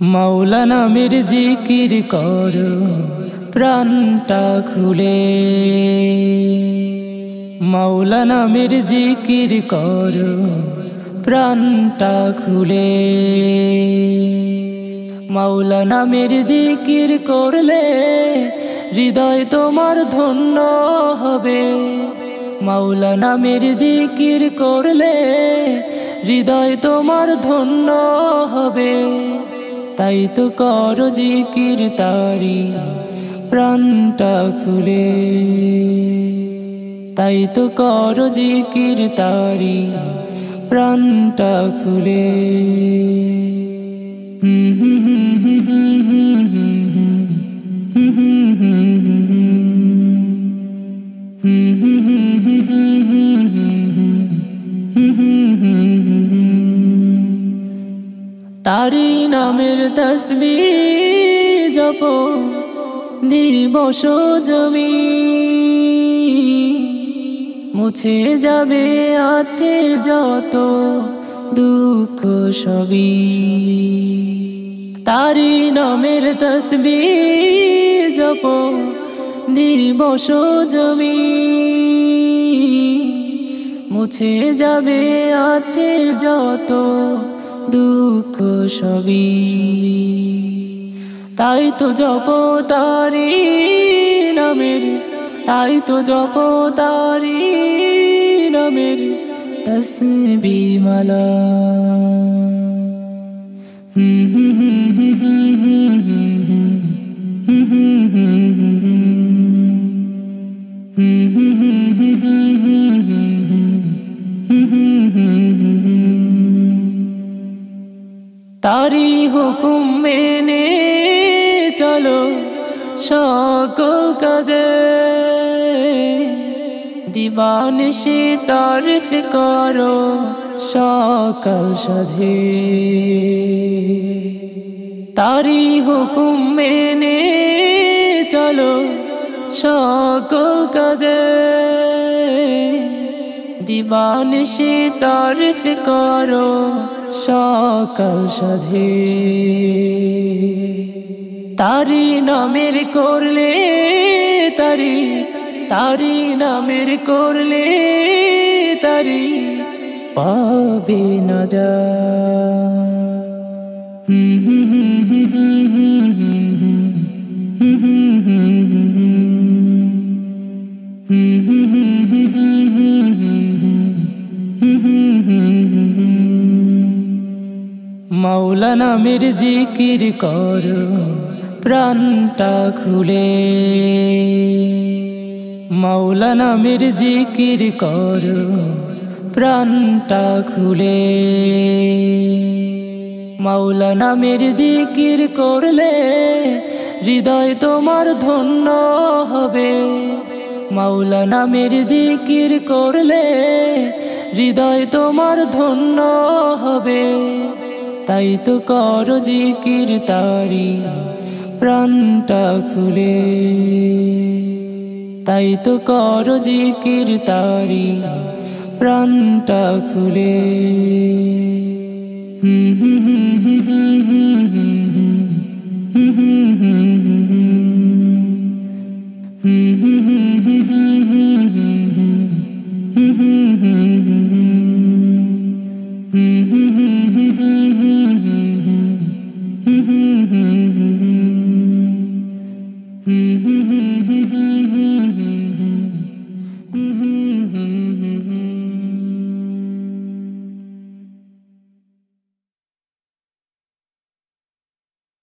মাওলানা মির জিকির কর, প্রাণটা খুলে। মাওলানা মির জিকির কর, প্রাণটা খুলে। মৌলানা মির জিকির করলে হৃদয় তোমার ধন্য হবে। মৌলানা মির জিকির করলে হৃদয় তোমার ধন্য হবে। তাই তো কর জিকির তারি প্রাণটা খুলে তাই তো কর জিকির তারি প্রাণটা খুলে হুম হুম হুম হুম হুম হুম তারি নামের তসবি জপ দিবস জমি। মুছে যাবে, আছে যত দুঃখ সবই। তারি নামের তসবি জপ দিবস জমি। মুছে যাবে, আছে যত দুঃখ সবই। তাই তো জপ তারি নামের, তাই তো জপ তারি নামের তসবি মালা। হুম হুম হুম হুম হুম হুম হুম তারি হুকুম মেনে চলো সকল কাজে। দিবানিশি তারিফ করো সকল সাজে তারি হুকুম মেনে চলো সকল কাজে। দিবানিশি তারিফ করো সকাল সাজে তারি নামের করলে তারি তারি নামের করলে তারি পাবে না যা হুম হুম হুম হুম হুম হুম মাওলানা মির জিকির কর, প্রাণটা খুলে। মৌলানা মির জিকির কর, প্রাণটা খুলে। মৌলানা মির জিকির করলে হৃদয় তোমার ধন্য হবে। মৌলানা মির জিকির করলে হৃদয় তোমার ধন্য হবে। তাই তো কর জিকির তারি প্রাণটা খুলে। তাই তো কর জিকির তারি প্রাণটা খুলে। হুম হুম হুম Mm-hmm.